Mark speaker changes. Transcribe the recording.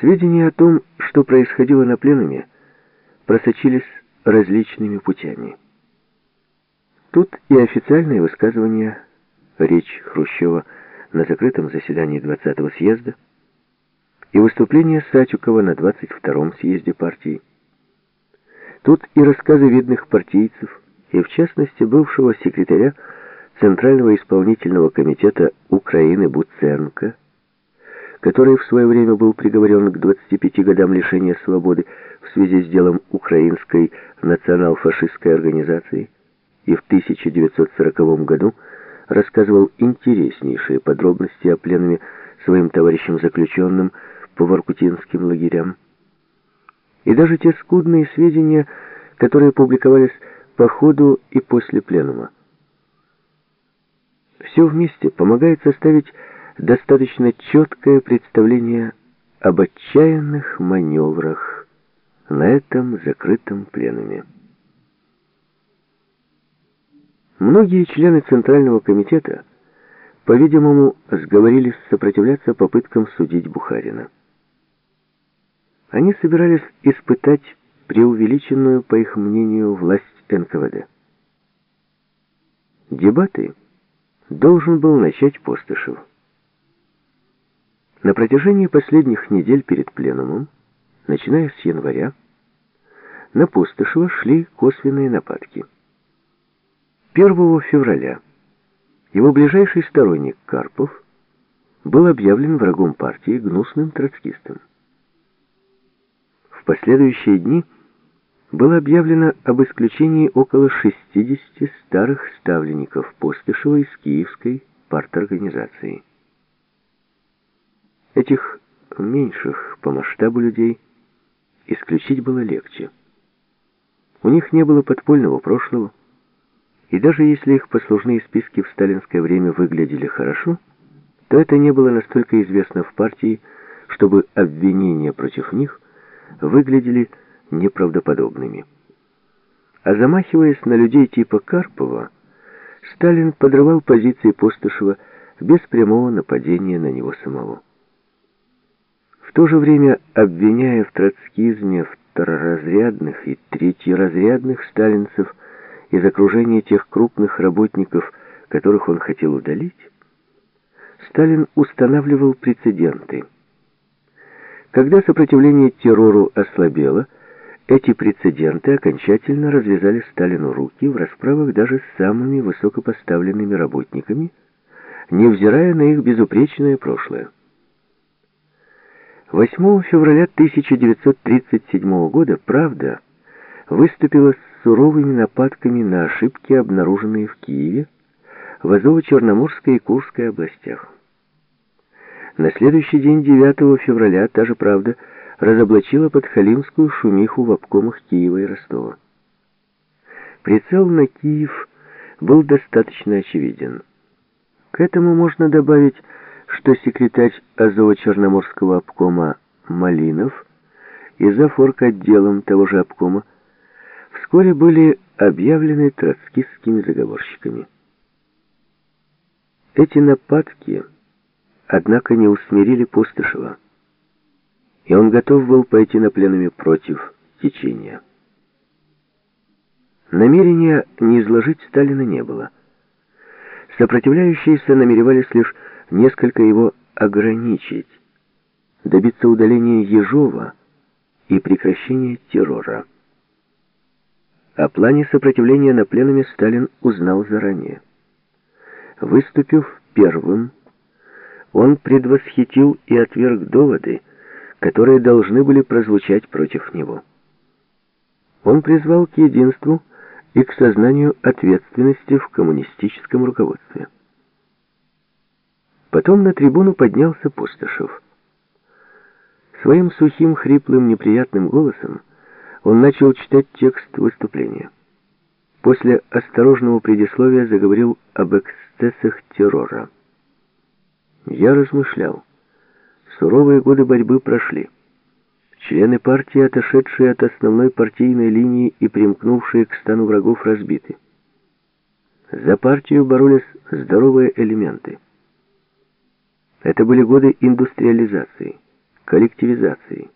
Speaker 1: Сведения о том, что происходило на пленуме, просочились различными путями. Тут и официальные высказывания, речь Хрущева на закрытом заседании 20-го съезда, и выступление Сатюкова на 22-м съезде партии. Тут и рассказы видных партийцев, и в частности бывшего секретаря Центрального исполнительного комитета Украины Буценко, который в свое время был приговорен к 25 годам лишения свободы в связи с делом украинской национал-фашистской организации, и в 1940 году рассказывал интереснейшие подробности о пленуме своим товарищам-заключенным по воркутинским лагерям. И даже те скудные сведения, которые публиковались по ходу и после пленума. Все вместе помогает составить достаточно четкое представление об отчаянных маневрах на этом закрытом пленуме. Многие члены Центрального комитета, по-видимому, сговорились сопротивляться попыткам судить Бухарина. Они собирались испытать преувеличенную, по их мнению, власть НКВД. Дебаты должен был начать Постышев. На протяжении последних недель перед пленумом, начиная с января, на Постышева шли косвенные нападки. 1 февраля его ближайший сторонник Карпов был объявлен врагом партии гнусным троцкистом. В последующие дни было объявлено об исключении около 60 старых ставленников Постышева из Киевской парторганизации. Этих меньших по масштабу людей исключить было легче. У них не было подпольного прошлого, и даже если их послужные списки в сталинское время выглядели хорошо, то это не было настолько известно в партии, чтобы обвинения против них выглядели неправдоподобными. А замахиваясь на людей типа Карпова, Сталин подрывал позиции Постышева без прямого нападения на него самого. В то же время, обвиняя в троцкизме второразрядных и третьеразрядных сталинцев из окружения тех крупных работников, которых он хотел удалить, Сталин устанавливал прецеденты. Когда сопротивление террору ослабело, эти прецеденты окончательно развязали Сталину руки в расправах даже с самыми высокопоставленными работниками, невзирая на их безупречное прошлое. 8 февраля 1937 года «Правда» выступила с суровыми нападками на ошибки, обнаруженные в Киеве, в Азово-Черноморской и Курской областях. На следующий день, 9 февраля, та же «Правда» разоблачила подхалимскую шумиху в обкомах Киева и Ростова. Прицел на Киев был достаточно очевиден. К этому можно добавить, что секретарь Азово-Черноморского обкома Малинов и зафорк отделом того же обкома вскоре были объявлены троцкистскими заговорщиками. Эти нападки, однако, не усмирили Пустышева и он готов был пойти на пленуме против течения. Намерения не изложить Сталина не было. Сопротивляющиеся намеревались лишь несколько его ограничить, добиться удаления Ежова и прекращения террора. О плане сопротивления на пленуме Сталин узнал заранее. Выступив первым, он предвосхитил и отверг доводы, которые должны были прозвучать против него. Он призвал к единству и к сознанию ответственности в коммунистическом руководстве. Потом на трибуну поднялся Пустошев. Своим сухим, хриплым, неприятным голосом он начал читать текст выступления. После осторожного предисловия заговорил об эксцессах террора. Я размышлял. Суровые годы борьбы прошли. Члены партии, отошедшие от основной партийной линии и примкнувшие к стану врагов, разбиты. За партию боролись здоровые элементы. Это были годы индустриализации, коллективизации.